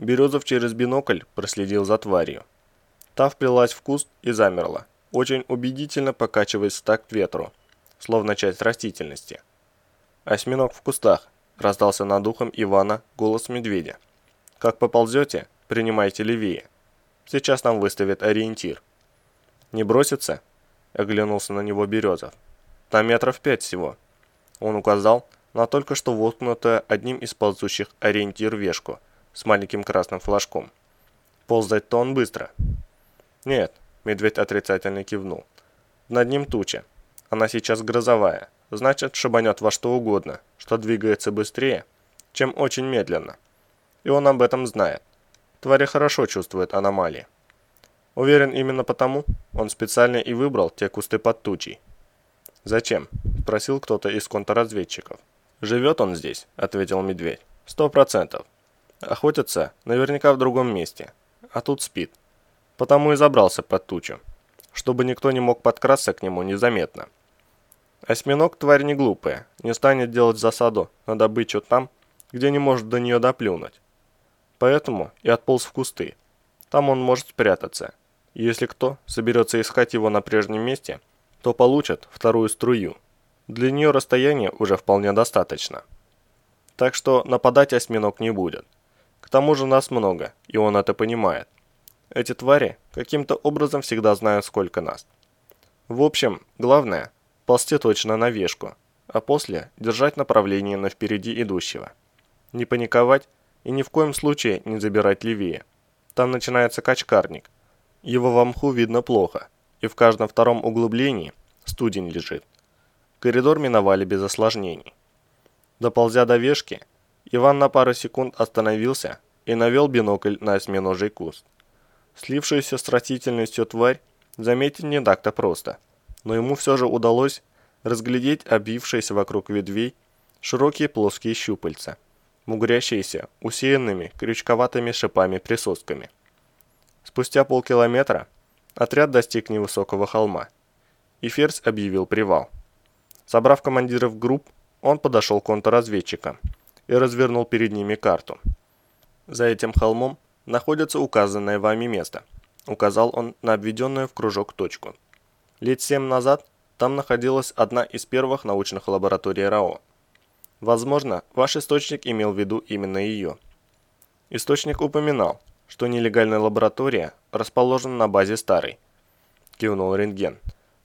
Березов через бинокль проследил за тварью. Та вплелась в куст и замерла, очень убедительно покачиваясь в такт ветру, словно часть растительности. «Осьминог в кустах», – раздался над ухом Ивана голос медведя. «Как поползете, принимайте левее. Сейчас нам выставят ориентир». «Не бросится?» – оглянулся на него Березов. «Там метров пять всего». Он указал на только что воткнутую одним из ползущих ориентир вешку с маленьким красным флажком. «Ползать-то он быстро». «Нет», – медведь отрицательно кивнул. «Над ним туча. Она сейчас грозовая. Значит, шибанет во что угодно, что двигается быстрее, чем очень медленно. И он об этом знает. Твари хорошо чувствуют аномалии. Уверен, именно потому он специально и выбрал те кусты под тучей. «Зачем?» – спросил кто-то из контрразведчиков. «Живет он здесь», – ответил медведь. «Сто процентов. Охотится наверняка в другом месте, а тут спит. Потому и забрался под тучу, чтобы никто не мог подкрасться к нему незаметно. Осьминог тварь не глупая, не станет делать засаду на добычу там, где не может до нее доплюнуть. Поэтому и отполз в кусты. Там он может спрятаться. Если кто соберется искать его на прежнем месте, то получит вторую струю. Для нее расстояние уже вполне достаточно. Так что нападать осьминог не будет. Тому же нас много, и он это понимает. Эти твари каким-то образом всегда знают, сколько нас. В общем, главное – ползти точно на вешку, а после держать направление на впереди идущего. Не паниковать и ни в коем случае не забирать левее. Там начинается качкарник. Его в мху видно плохо, и в каждом втором углублении студень лежит. Коридор миновали без осложнений. Доползя до вешки, Иван на пару секунд остановился и навел бинокль на осьминожий куст. Слившуюся с растительностью тварь заметить не так-то просто, но ему все же удалось разглядеть обвившиеся вокруг ветвей широкие плоские щупальца, мугрящиеся, усеянными крючковатыми шипами-присосками. Спустя полкилометра отряд достиг невысокого холма, и Ферзь объявил привал. Собрав командиров групп, он подошел к контрразведчикам и развернул перед ними карту. За этим холмом находится указанное вами место. Указал он на обведенную в кружок точку. Лет семь назад там находилась одна из первых научных лабораторий РАО. Возможно, ваш источник имел в виду именно ее. Источник упоминал, что нелегальная лаборатория расположена на базе старой. Кивнул рентген.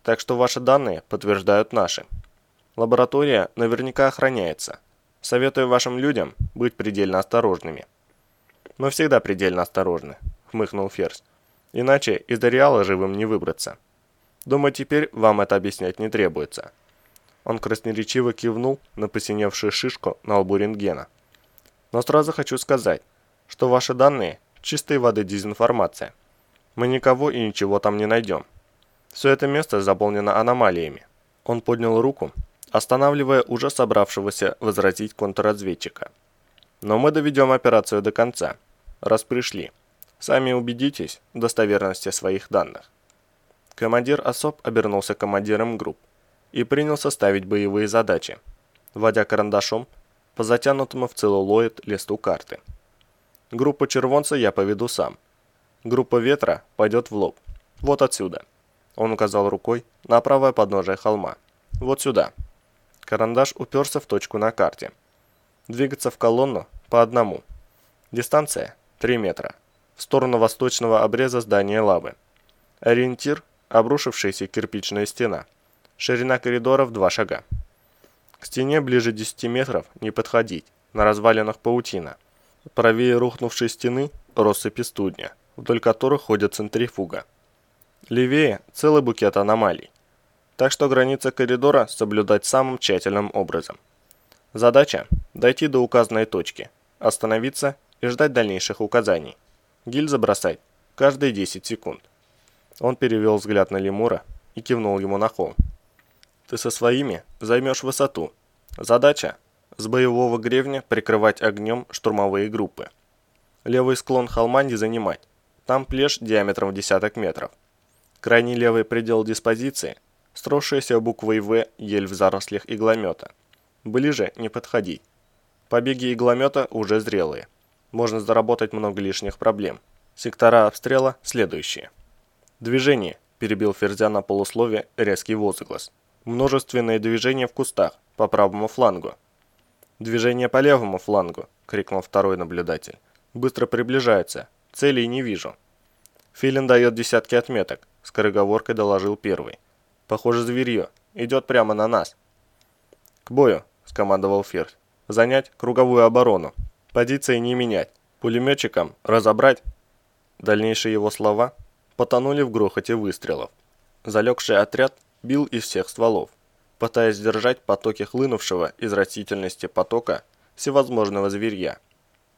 Так что ваши данные подтверждают наши. Лаборатория наверняка охраняется. Советую вашим людям быть предельно осторожными. «Мы всегда предельно осторожны», — хмыкнул Ферзь. «Иначе из Дориала живым не выбраться. Думаю, теперь вам это объяснять не требуется». Он красноречиво кивнул на посиневшую шишку на лбу рентгена. «Но сразу хочу сказать, что ваши данные – чистой воды дезинформация. Мы никого и ничего там не найдем. Все это место заполнено аномалиями». Он поднял руку, останавливая уже собравшегося возразить контрразведчика. «Но мы доведем операцию до конца раз пришли. Сами убедитесь в достоверности своих данных. Командир особ обернулся командиром групп и принялся ставить боевые задачи, вводя карандашом по затянутому в целлулоид листу карты. Группу червонца я поведу сам. Группа ветра пойдет в лоб. Вот отсюда. Он указал рукой на правое подножие холма. Вот сюда. Карандаш уперся в точку на карте. Двигаться в колонну по одному. Дистанция 3 метра. В сторону восточного обреза здания лавы. Ориентир – обрушившаяся кирпичная стена. Ширина коридора в 2 шага. К стене ближе 10 метров не подходить, на развалинах паутина. Правее рухнувшей стены – россыпи студня, вдоль которых ходит центрифуга. Левее – целый букет аномалий. Так что границы коридора соблюдать самым тщательным образом. Задача – дойти до указанной точки, остановиться и ждать дальнейших указаний. Гильза бросать каждые 10 секунд. Он перевел взгляд на лемура и кивнул ему на холм. Ты со своими займешь высоту. Задача – с боевого гребня прикрывать огнем штурмовые группы. Левый склон холма не занимать. Там плешь диаметром в десяток метров. Крайний левый предел диспозиции – стросшаяся буквой «В» ель в зарослях игломета. Ближе не подходить. Побеги игломета уже зрелые. можно заработать много лишних проблем. Сектора обстрела следующие. Движение, перебил Ферзя на полуслове резкий возглас. Множественные движения в кустах, по правому флангу. «Движение по левому флангу!» – крикнул второй наблюдатель. «Быстро приближается. Целей не вижу». Филин дает десятки отметок, скороговоркой доложил первый. «Похоже, зверье. Идет прямо на нас». «К бою!» – скомандовал Ферзь. «Занять круговую оборону. Позиции не менять. Пулеметчикам разобрать». Дальнейшие его слова потонули в грохоте выстрелов. Залегший отряд бил из всех стволов пытаясь сдержать потоки хлынувшего из растительности потока всевозможного зверья.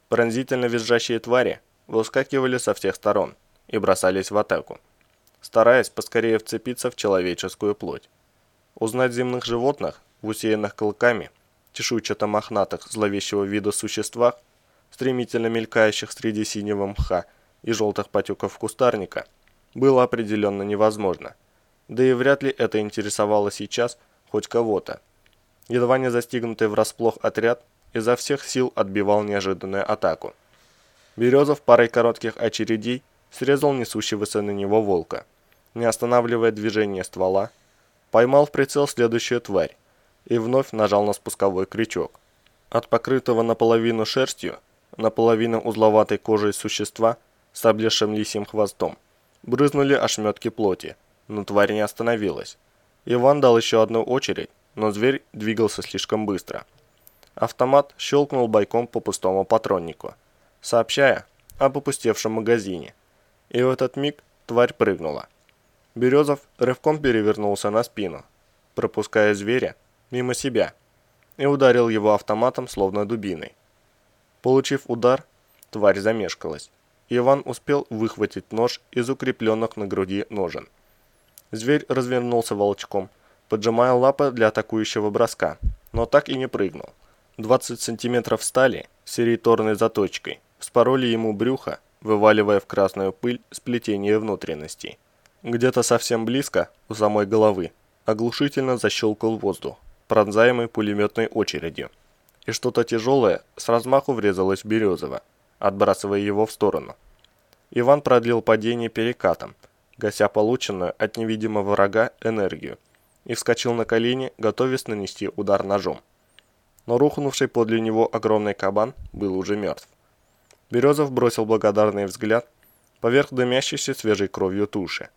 Пронзительно визжащие твари выскакивали со всех сторон и бросались в атаку, стараясь поскорее вцепиться в человеческую плоть. Узнать земных животных в усеянных клыками, чешуйчато-мохнатых зловещего вида существах, стремительно мелькающих среди синего мха и желтых потеков кустарника, было определенно невозможно. Да и вряд ли это интересовало сейчас хоть кого-то. Едва не застигнутый врасплох отряд изо всех сил отбивал неожиданную атаку. Березов парой коротких очередей срезал несущегося на него волка. Не останавливая движение ствола, поймал в прицел следующую тварь и вновь нажал на спусковой крючок. От покрытого наполовину шерстью, наполовину узловатой кожей существа с облезшим лисьим хвостом брызнули ошметки плоти, но тварь не остановилась. Иван дал еще одну очередь, но зверь двигался слишком быстро. Автомат щелкнул бойком по пустому патроннику, сообщая об опустевшем магазине. И в этот миг тварь прыгнула. Березов рывком перевернулся на спину, пропуская зверя мимо себя, и ударил его автоматом словно дубиной. Получив удар, тварь замешкалась. Иван успел выхватить нож из укрепленных на груди ножен. Зверь развернулся волчком, поджимая лапы для атакующего броска, но так и не прыгнул. 20 сантиметров стали с сериторной заточкой вспороли ему брюхо, вываливая в красную пыль сплетение внутренностей. Где-то совсем близко, у самой головы, оглушительно защелкал воздух, пронзаемый пулеметной очередью. И что-то тяжелое с размаху врезалось в Березова, отбрасывая его в сторону. Иван продлил падение перекатом, гася полученную от невидимого врага энергию, и вскочил на колени, готовясь нанести удар ножом. Но рухнувший подле него огромный кабан был уже мертв. Березов бросил благодарный взгляд поверх дымящейся свежей кровью туши,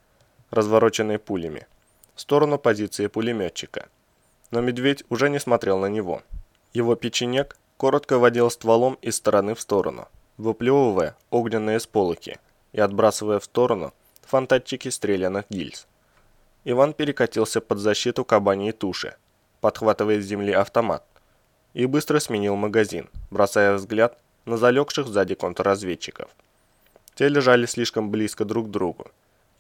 развороченной пулями, в сторону позиции пулеметчика. Но медведь уже не смотрел на него. Его печенек коротко водил стволом из стороны в сторону, выплевывая огненные сполохи и отбрасывая в сторону фонтанчики стрелянных гильз. Иван перекатился под защиту кабаньей туши, подхватывая с земли автомат, и быстро сменил магазин, бросая взгляд на залегших сзади контрразведчиков. Те лежали слишком близко друг к другу.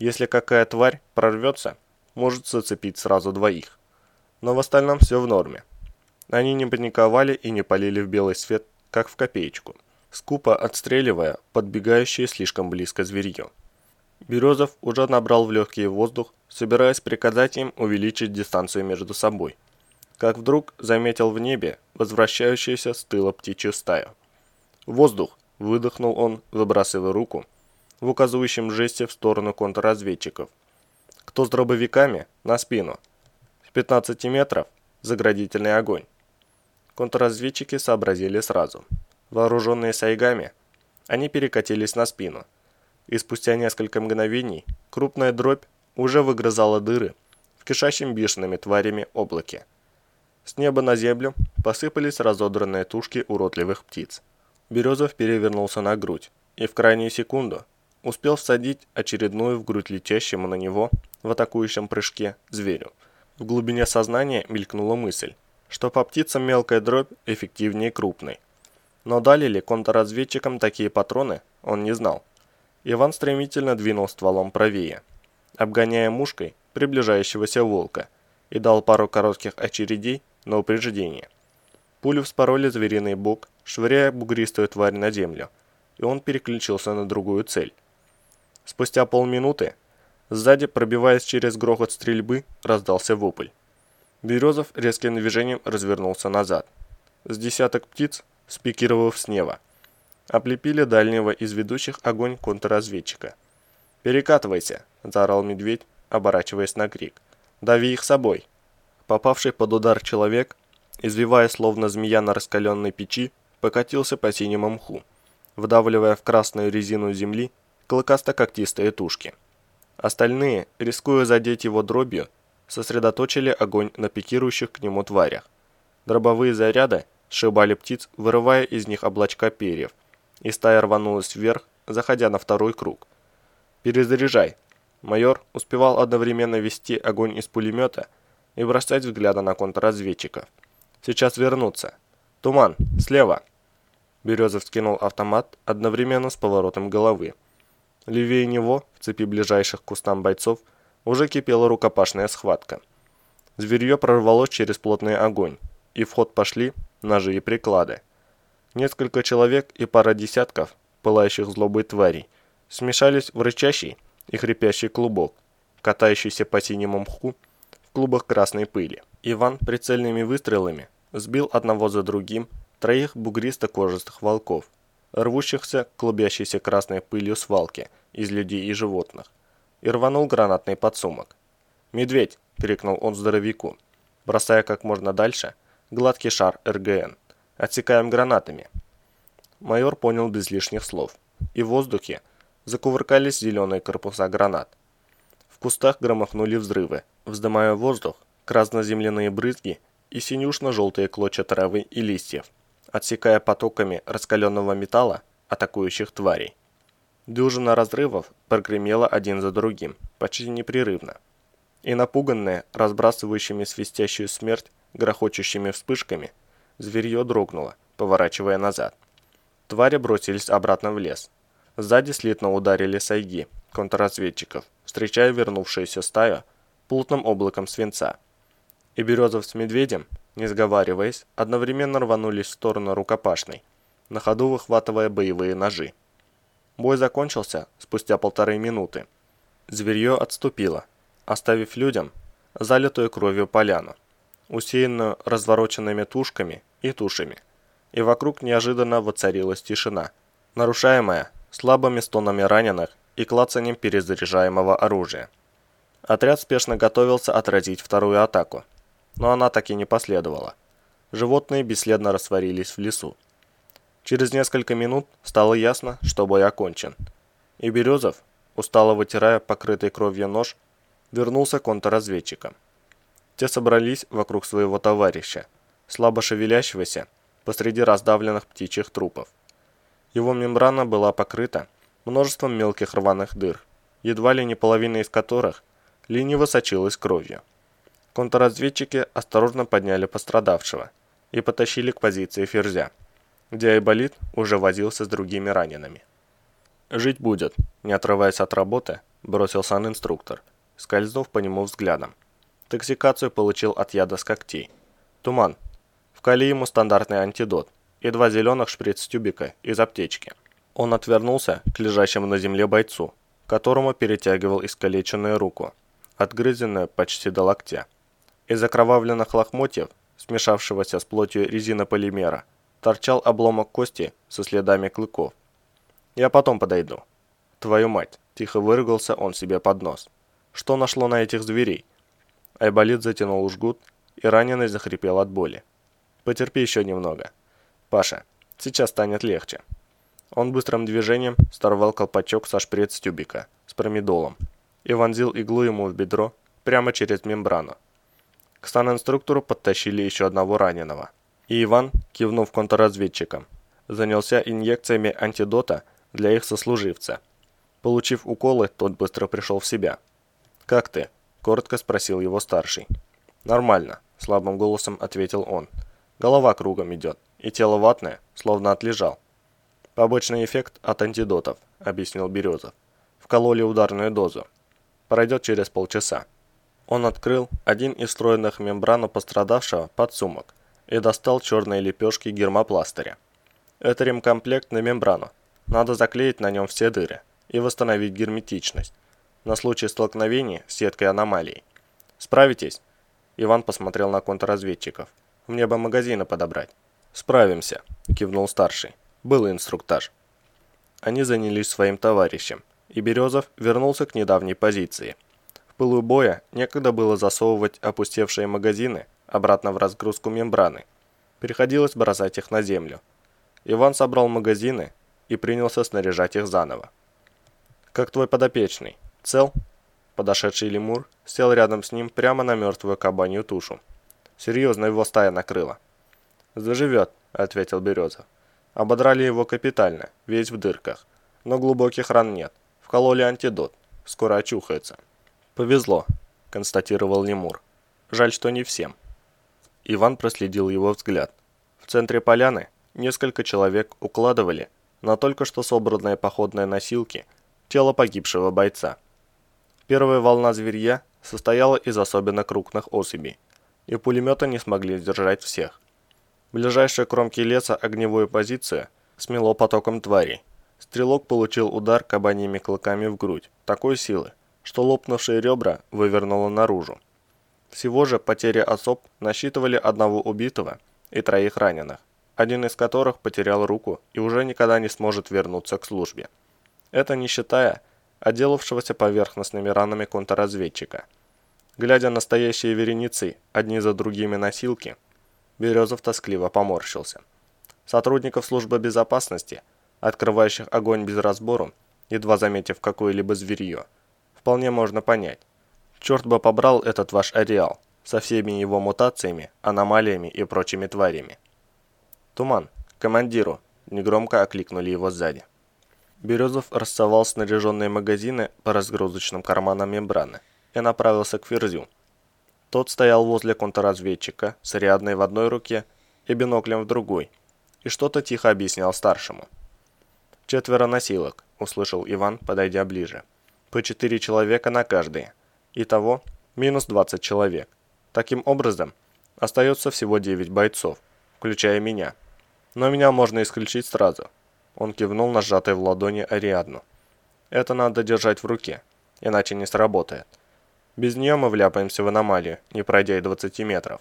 Если какая тварь прорвется, может зацепить сразу двоих. Но в остальном все в норме. Они не паниковали и не полили в белый свет, как в копеечку, скупо отстреливая подбегающие слишком близко зверье. Березов уже набрал в легкий воздух, собираясь приказать им увеличить дистанцию между собой. Как вдруг заметил в небе возвращающуюся с тыла птичью стаю. «Воздух!» – выдохнул он, выбрасывая руку, в указывающем жесте в сторону контрразведчиков. «Кто с дробовиками? На спину!» «В 15 метров – заградительный огонь!» Контрразведчики сообразили сразу. Вооруженные сайгами, они перекатились на спину – и спустя несколько мгновений крупная дробь уже выгрызала дыры в кишащем бешеными тварями облаке. С неба на землю посыпались разодранные тушки уродливых птиц. Березов перевернулся на грудь и в крайнюю секунду успел всадить очередную в грудь летящему на него в атакующем прыжке зверю. В глубине сознания мелькнула мысль, что по птицам мелкая дробь эффективнее крупной. Но дали ли контрразведчикам такие патроны, он не знал. Иван стремительно двинул стволом правее, обгоняя мушкой приближающегося волка, и дал пару коротких очередей на упреждение. Пулю вспороли звериный бок, швыряя бугристую тварь на землю, и он переключился на другую цель. Спустя полминуты, сзади, пробиваясь через грохот стрельбы, раздался вопль. Березов резким движением развернулся назад. С десяток птиц, спикировав с неба, облепили дальнего из ведущих огонь контрразведчика. «Перекатывайся!» – заорал медведь, оборачиваясь на крик. «Дави их собой!» Попавший под удар человек, извивая словно змея на раскаленной печи, покатился по синему мху, вдавливая в красную резину земли клыкасто-когтистые тушки. Остальные, рискуя задеть его дробью, сосредоточили огонь на пикирующих к нему тварях. Дробовые заряды сшибали птиц, вырывая из них облачка перьев, и стая рванулась вверх, заходя на второй круг. «Перезаряжай!» Майор успевал одновременно вести огонь из пулемета и бросать взгляды на контрразведчиков. «Сейчас вернуться!» «Туман! Слева!» Березов скинул автомат одновременно с поворотом головы. Левее него, в цепи ближайших к кустам бойцов, уже кипела рукопашная схватка. Зверье прорвалось через плотный огонь, и в ход пошли ножи и приклады. Несколько человек и пара десятков, пылающих злобой тварей, смешались в рычащий и хрипящий клубок, катающийся по синему мху в клубах красной пыли. Иван прицельными выстрелами сбил одного за другим троих бугристо-кожистых волков, рвущихся клубящейся красной пылью свалки из людей и животных, и рванул гранатный подсумок. «Медведь!» – крикнул он здоровяку, бросая как можно дальше гладкий шар РГН. «Отсекаем гранатами!» Майор понял без лишних слов, и в воздухе закувыркались зеленые корпуса гранат. В кустах громохнули взрывы, вздымая воздух красно-земляные брызги и синюшно-желтые клочья травы и листьев, отсекая потоками раскаленного металла атакующих тварей. Дюжина разрывов прогремела один за другим, почти непрерывно. И напуганное, разбрасывающими свистящую смерть, грохочущими вспышками, зверье дрогнуло, поворачивая назад. Твари бросились обратно в лес. Сзади слитно ударили сайги контрразведчиков, встречая вернувшуюся стаю плотным облаком свинца. И Березов с Медведем, не сговариваясь, одновременно рванулись в сторону рукопашной, на ходу выхватывая боевые ножи. Бой закончился спустя полторы минуты. Зверье отступило, оставив людям залитую кровью поляну, усеянную развороченными тушками и тушами. И вокруг неожиданно воцарилась тишина, нарушаемая слабыми стонами раненых и клацанием перезаряжаемого оружия. Отряд спешно готовился отразить вторую атаку, но она так и не последовала. Животные бесследно растворились в лесу. Через несколько минут стало ясно, что бой окончен. И Березов, устало вытирая покрытый кровью нож, вернулся к контрразведчикам. Те собрались вокруг своего товарища, слабо шевелящегося посреди раздавленных птичьих трупов. Его мембрана была покрыта множеством мелких рваных дыр, едва ли не половина из которых лениво сочилась кровью. Контрразведчики осторожно подняли пострадавшего и потащили к позиции ферзя где Айболит уже возился с другими ранеными. «Жить будет», – не отрываясь от работы, бросил сан-инструктор, скользнув по нему взглядом. Токсикацию получил от яда с когтей. Туман. Вкали ему стандартный антидот и два зеленых шприц-тюбика из аптечки. Он отвернулся к лежащему на земле бойцу, которому перетягивал искалеченную руку, отгрызенную почти до локтя. Из окровавленных лохмотьев, смешавшегося с плотью резинополимера, торчал обломок кости со следами клыков. «Я потом подойду». «Твою мать!» – тихо выругался он себе под нос. «Что нашло на этих зверей?» Айболит затянул жгут, и раненый захрипел от боли. «Потерпи еще немного. Паша, сейчас станет легче». Он быстрым движением сорвал колпачок со шприц-тюбика с промедолом и вонзил иглу ему в бедро прямо через мембрану. К станинструктору подтащили еще одного раненого – и Иван, кивнув контрразведчикам, занялся инъекциями антидота для их сослуживца. Получив уколы, тот быстро пришел в себя. «Как ты?» – коротко спросил его старший. «Нормально», – слабым голосом ответил он. «Голова кругом идет, и тело ватное, словно отлежал». «Побочный эффект от антидотов», – объяснил Березов. «Вкололи ударную дозу. Пройдет через полчаса». Он открыл один из встроенных мембрану пострадавшего подсумок и достал черные лепешки гермопластыря. Это ремкомплект на мембрану. Надо заклеить на нем все дыры и восстановить герметичность на случай столкновения с сеткой аномалий. Справитесь? Иван посмотрел на контрразведчиков. Мне бы магазины подобрать. Справимся, кивнул старший. Был инструктаж. они занялись своим товарищем, и Березов вернулся к недавней позиции. Пылу боя некогда было засовывать опустевшие магазины обратно в разгрузку мембраны. Приходилось бросать их на землю. Иван собрал магазины и принялся снаряжать их заново. «Как твой подопечный? Цел?» Подошедший лемур сел рядом с ним прямо на мертвую кабанью тушу. Серьезно его стая накрыла. «Заживет», — ответил Березов. Ободрали его капитально, весь в дырках. Но глубоких ран нет. Вкололи антидот. Скоро очухается. «Повезло», — констатировал лемур. «Жаль, что не всем». Иван проследил его взгляд. В центре поляны несколько человек укладывали на только что собранные походные носилки тело погибшего бойца. Первая волна зверья состояла из особенно крупных особей, и пулеметы не смогли сдержать всех. Ближайшая кромки леса огневую позицию смело потоком тварей. Стрелок получил удар кабаньими клыками в грудь, такой силы, что лопнувшие ребра вывернуло наружу. Всего же потери особ насчитывали одного убитого и троих раненых, один из которых потерял руку и уже никогда не сможет вернуться к службе. Это не считая отделавшегося поверхностными ранами контрразведчика. Глядя на стоящие вереницы, одни за другими носилки, Березов тоскливо поморщился. Сотрудников службы безопасности, открывающих огонь без разбору, едва заметив какое-либо зверье, вполне можно понять. Черт бы побрал этот ваш ареал со всеми его мутациями, аномалиями и прочими тварями. «Туман, командиру!» – негромко окликнули его сзади. Березов рассовал снаряженные магазины по разгрузочным карманам мембраны и направился к Ферзю. Тот стоял возле контрразведчика с рядной в одной руке и биноклем в другой, и что-то тихо объяснял старшему. «Четверо носилок», – услышал Иван, подойдя ближе. «По четыре человека на каждый. Итого минус 20 человек. Таким образом, остается всего 9 бойцов, включая меня. Но меня можно исключить сразу. Он кивнул на сжатой в ладони Ариадну. Это надо держать в руке, иначе не сработает. Без нее мы вляпаемся в аномалию, не пройдя и 20 метров.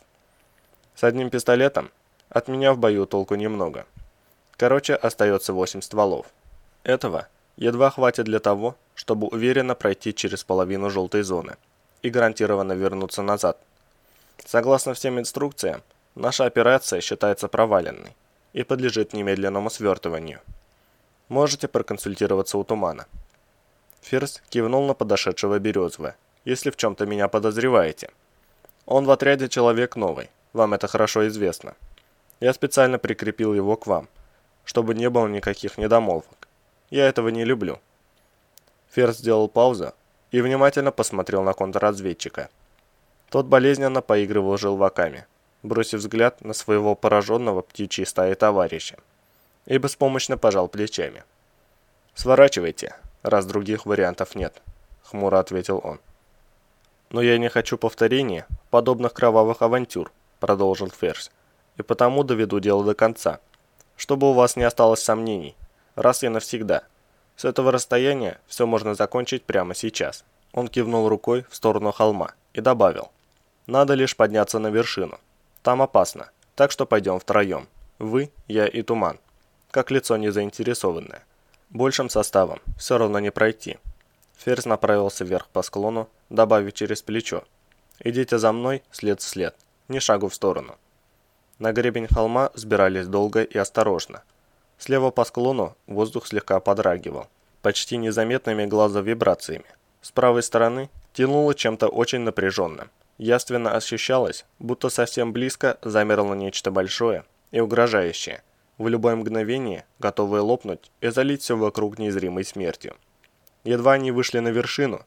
С одним пистолетом от меня в бою толку немного. Короче, остается 8 стволов. Этого едва хватит для того, чтобы уверенно пройти через половину желтой зоны и гарантированно вернуться назад. Согласно всем инструкциям, наша операция считается проваленной и подлежит немедленному свертыванию. Можете проконсультироваться у Тумана. Ферзь кивнул на подошедшего Березова, если в чем-то меня подозреваете. Он в отряде человек новый, вам это хорошо известно. Я специально прикрепил его к вам, чтобы не было никаких недомолвок. Я этого не люблю. Ферзь сделал паузу и внимательно посмотрел на контрразведчика. Тот болезненно поигрывал желваками, бросив взгляд на своего пораженного птичьей стаи товарища, и беспомощно пожал плечами. «Сворачивайте, раз других вариантов нет», — хмуро ответил он. «Но я не хочу повторения подобных кровавых авантюр», — продолжил Ферзь, «и потому доведу дело до конца, чтобы у вас не осталось сомнений, раз и навсегда». С этого расстояния все можно закончить прямо сейчас. Он кивнул рукой в сторону холма и добавил. Надо лишь подняться на вершину. Там опасно, так что пойдем втроем. Вы, я и Туман. Как лицо незаинтересованное. Большим составом все равно не пройти. Ферзь направился вверх по склону, добавив через плечо. «Идите за мной, след в след, ни шагу в сторону». На гребень холма сбирались долго и осторожно. Слева по склону воздух слегка подрагивал, почти незаметными глаза вибрациями. С правой стороны тянуло чем-то очень напряженным. Яственно ощущалось, будто совсем близко замерло нечто большое и угрожающее, в любое мгновение готовое лопнуть и залить все вокруг неизримой смертью. Едва они вышли на вершину,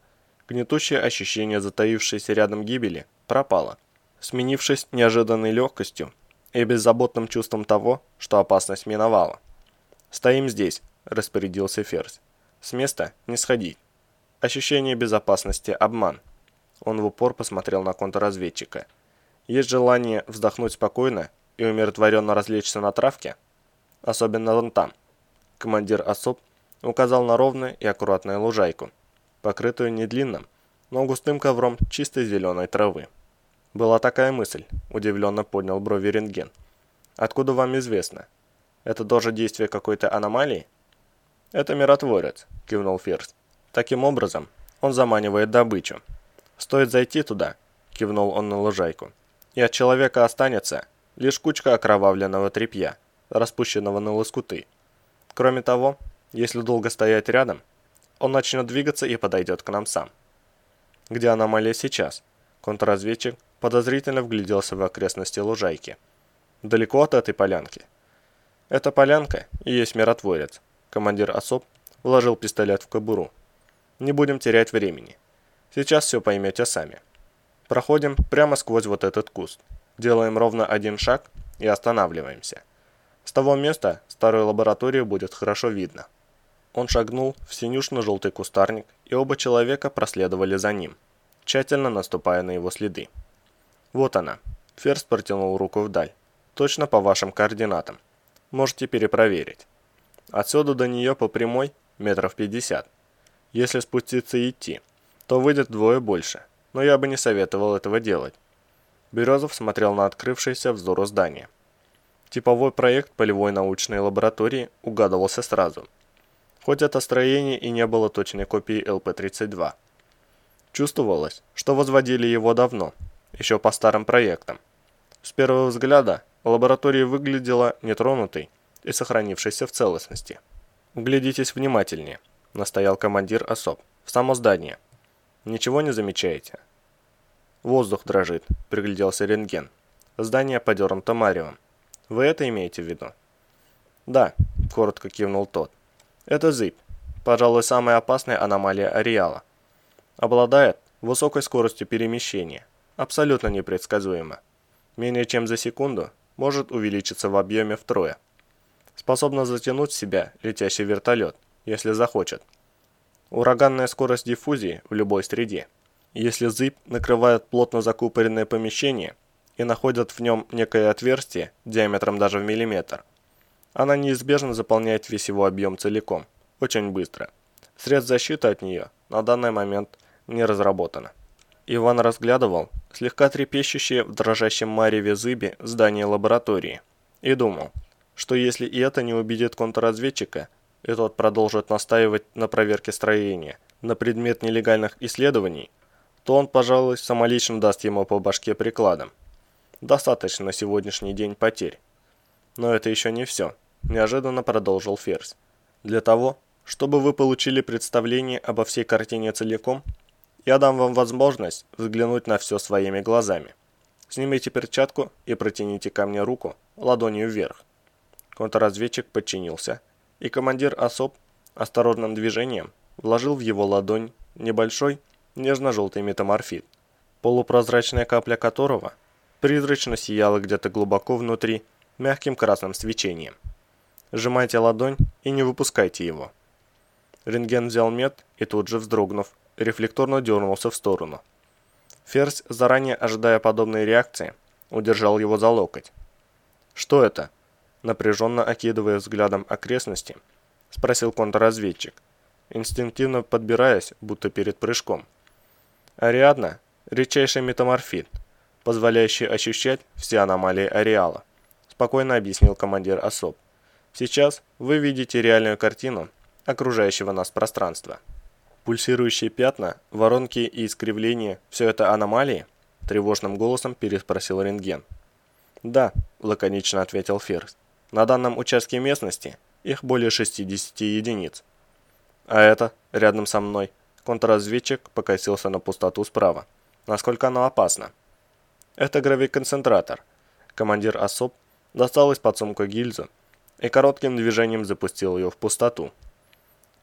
гнетущее ощущение затаившейся рядом гибели пропало, сменившись неожиданной легкостью и беззаботным чувством того, что опасность миновала. «Стоим здесь», – распорядился Ферзь. «С места не сходить. Ощущение безопасности – обман». Он в упор посмотрел на контрразведчика. «Есть желание вздохнуть спокойно и умиротворенно развлечься на травке? Особенно вон там». Командир особ указал на ровную и аккуратную лужайку, покрытую не длинным, но густым ковром чистой зеленой травы. «Была такая мысль», – удивленно поднял брови рентген. «Откуда вам известно?» Это тоже действие какой-то аномалии? «Это миротворец», – кивнул Ферзь. «Таким образом, он заманивает добычу. Стоит зайти туда», – кивнул он на лужайку, – «и от человека останется лишь кучка окровавленного тряпья, распущенного на лоскуты. Кроме того, если долго стоять рядом, он начнет двигаться и подойдет к нам сам». «Где аномалия сейчас?» Контрразведчик подозрительно вгляделся в окрестности лужайки. «Далеко от этой полянки?» «Это полянка и есть миротворец», Командир особ вложил пистолет в кобуру. «Не будем терять времени. Сейчас все поймете сами. Проходим прямо сквозь вот этот куст. Делаем ровно один шаг и останавливаемся. С того места старую лабораторию будет хорошо видно». Он шагнул в синюшно-желтый кустарник, и оба человека проследовали за ним, тщательно наступая на его следы. «Вот она». Ферст протянул руку вдаль. «Точно по вашим координатам. Можете перепроверить». Отсюда до нее по прямой метров 50. Если спуститься и идти, то выйдет вдвое больше, но я бы не советовал этого делать. Березов смотрел на открывшееся взору здание. Типовой проект полевой научной лаборатории угадывался сразу. Хоть это строение и не было точной копией ЛП-32. Чувствовалось, что возводили его давно, еще по старым проектам. С первого взгляда лаборатория выглядела нетронутой, и сохранившейся в целостности. «Глядитесь внимательнее», – настоял командир особ. «В само здание. Ничего не замечаете?» «Воздух дрожит», – пригляделся рентген. «Здание подернуто маревом. Вы это имеете в виду?» «Да», – коротко кивнул тот. «Это зыбь. Пожалуй, самая опасная аномалия ареала. Обладает высокой скоростью перемещения. Абсолютно непредсказуемо. Менее чем за секунду может увеличиться в объеме втрое способна затянуть в себя летящий вертолет, если захочет. Ураганная скорость диффузии в любой среде. Если зыбь накрывает плотно закупоренное помещение и находят в нем некое отверстие диаметром даже в миллиметр, она неизбежно заполняет весь его объем целиком, очень быстро. Средств защиты от нее на данный момент не разработано. Иван разглядывал слегка трепещущее в дрожащем мареве зыби здание лаборатории и думал, что если и это не убедит контрразведчика, и тот продолжит настаивать на проверке строения на предмет нелегальных исследований, то он, пожалуй, самолично даст ему по башке прикладом. Достаточно на сегодняшний день потерь. Но это еще не все, неожиданно продолжил Ферзь. Для того, чтобы вы получили представление обо всей картине целиком, я дам вам возможность взглянуть на все своими глазами. Снимите перчатку и протяните ко мне руку ладонью вверх. Контрразведчик подчинился, и командир особ осторожным движением вложил в его ладонь небольшой нежно-желтый метаморфит, полупрозрачная капля которого призрачно сияла где-то глубоко внутри мягким красным свечением. Сжимайте ладонь и не выпускайте его. Рентген взял мед и тут же вздрогнув, рефлекторно дернулся в сторону. Ферзь, заранее ожидая подобной реакции, удержал его за локоть. «Что это?» напряженно окидывая взглядом окрестности, спросил контрразведчик, инстинктивно подбираясь, будто перед прыжком. Ариадна – редчайший метаморфит, позволяющий ощущать все аномалии ареала, спокойно объяснил командир особ. Сейчас вы видите реальную картину окружающего нас пространства. Пульсирующие пятна, воронки и искривления – все это аномалии? Тревожным голосом переспросил рентген. «Да», – лаконично ответил Ферст. На данном участке местности их более 60 единиц. А это, рядом со мной, контрразведчик покосился на пустоту справа. Насколько она опасна? Это гравиконцентратор. Командир особ достал из-под сумка гильзу и коротким движением запустил ее в пустоту.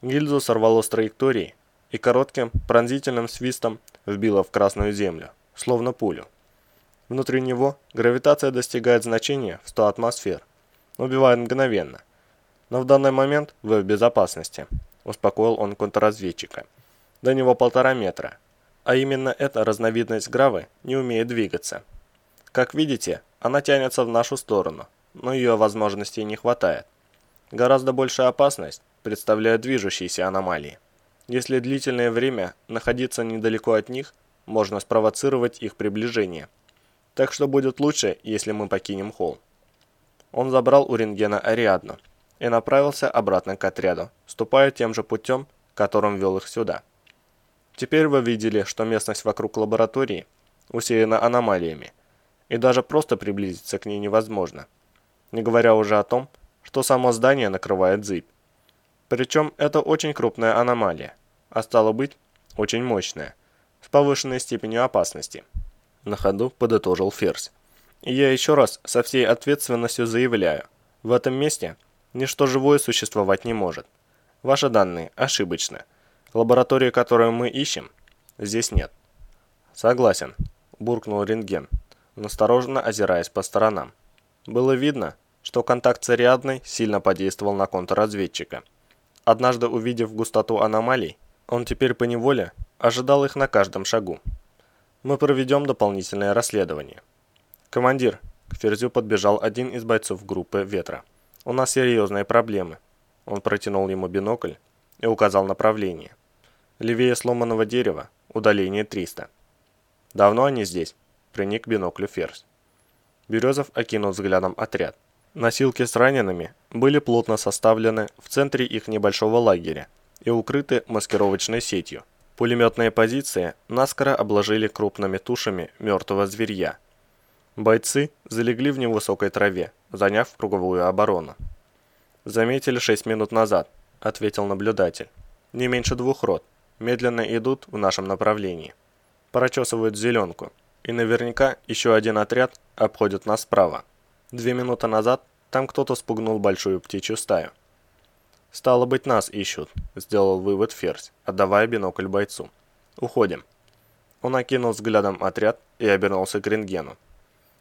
Гильзу сорвало с траектории и коротким пронзительным свистом вбило в красную землю, словно пулю. Внутри него гравитация достигает значения в 100 атмосфер убивает мгновенно. Но в данный момент вы в безопасности, успокоил он контрразведчика. До него полтора метра. А именно эта разновидность гравы не умеет двигаться. Как видите, она тянется в нашу сторону, но ее возможностей не хватает. Гораздо большая опасность представляют движущиеся аномалии. Если длительное время находиться недалеко от них, можно спровоцировать их приближение. Так что будет лучше, если мы покинем холм. Он забрал у рентгена Ариадну, и направился обратно к отряду, ступая тем же путем, которым вел их сюда. Теперь вы видели, что местность вокруг лаборатории усеяна аномалиями, и даже просто приблизиться к ней невозможно, не говоря уже о том, что само здание накрывает зыбь. Причем это очень крупная аномалия, а стало быть, очень мощная, с повышенной степенью опасности. На ходу подытожил Ферзь. Я еще раз со всей ответственностью заявляю, в этом месте ничто живое существовать не может. Ваши данные ошибочны. Лаборатории, которую мы ищем, здесь нет. Согласен, буркнул рентген, настороженно озираясь по сторонам. Было видно, что контакт с Ариадной сильно подействовал на контрразведчика. Однажды увидев густоту аномалий, он теперь поневоле ожидал их на каждом шагу. Мы проведем дополнительное расследование. Командир, к Ферзю подбежал один из бойцов группы «Ветра». У нас серьезные проблемы. Он протянул ему бинокль и указал направление. Левее сломанного дерева, удаление 300. Давно они здесь? Приник к биноклю Ферзь. Березов окинул взглядом отряд. Носилки с ранеными были плотно составлены в центре их небольшого лагеря и укрыты маскировочной сетью. Пулеметные позиции наскоро обложили крупными тушами мертвого зверья. Бойцы залегли в невысокой траве, заняв круговую оборону. «Заметили шесть минут назад», — ответил наблюдатель. «Не меньше двух рот. Медленно идут в нашем направлении. Прочесывают зеленку. И наверняка еще один отряд обходит нас справа. Две минуты назад там кто-то спугнул большую птичью стаю. «Стало быть, нас ищут», – сделал вывод Ферзь, отдавая бинокль бойцу. «Уходим». Он окинул взглядом отряд и обернулся к рентгену.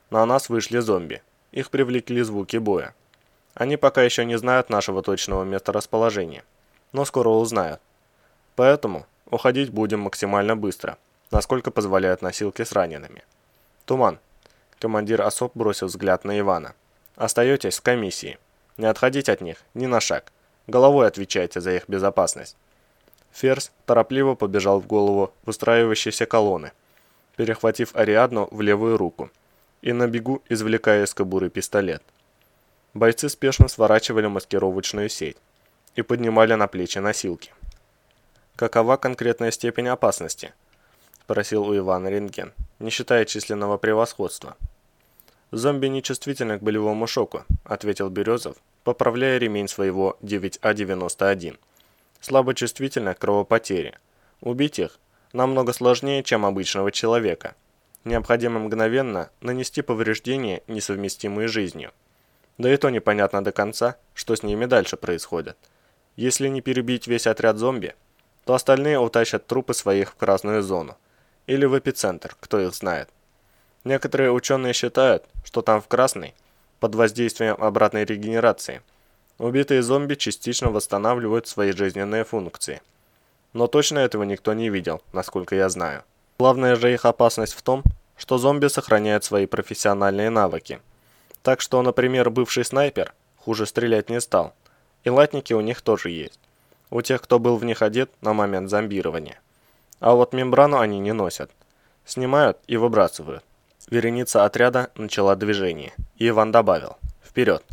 На нас вышли зомби. Их привлекли звуки боя. Они пока еще не знают нашего точного месторасположения, но скоро узнают. Поэтому уходить будем максимально быстро, насколько позволяют носилки с ранеными. Туман. Командир особ бросил взгляд на Ивана. Остаетесь в комиссии. Не отходить от них ни на шаг. Головой отвечайте за их безопасность. Ферзь торопливо побежал в голову выстраивающейся колонны, перехватив Ариадну в левую руку и на бегу извлекая из кобуры пистолет. Бойцы спешно сворачивали маскировочную сеть и поднимали на плечи носилки. «Какова конкретная степень опасности?» – спросил у Ивана рентген, не считая численного превосходства. «Зомби нечувствительны к болевому шоку», – ответил Березов, поправляя ремень своего 9А91. «Слабо чувствительны к кровопотере. Убить их намного сложнее, чем обычного человека. Необходимо мгновенно нанести повреждения, несовместимые с жизнью. Да и то непонятно до конца, что с ними дальше происходит. Если не перебить весь отряд зомби, то остальные утащат трупы своих в красную зону. Или в эпицентр, кто их знает. Некоторые ученые считают, что там в красной, под воздействием обратной регенерации, убитые зомби частично восстанавливают свои жизненные функции. Но точно этого никто не видел, насколько я знаю. Главная же их опасность в том, что зомби сохраняют свои профессиональные навыки – так что, например, бывший снайпер хуже стрелять не стал. И латники у них тоже есть. У тех, кто был в них одет на момент зомбирования. А вот мембрану они не носят. Снимают и выбрасывают. Вереница отряда начала движение, и Иван добавил «Вперед!».